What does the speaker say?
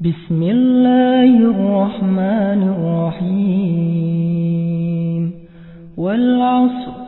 بسم الله الرحمن الرحيم والعصر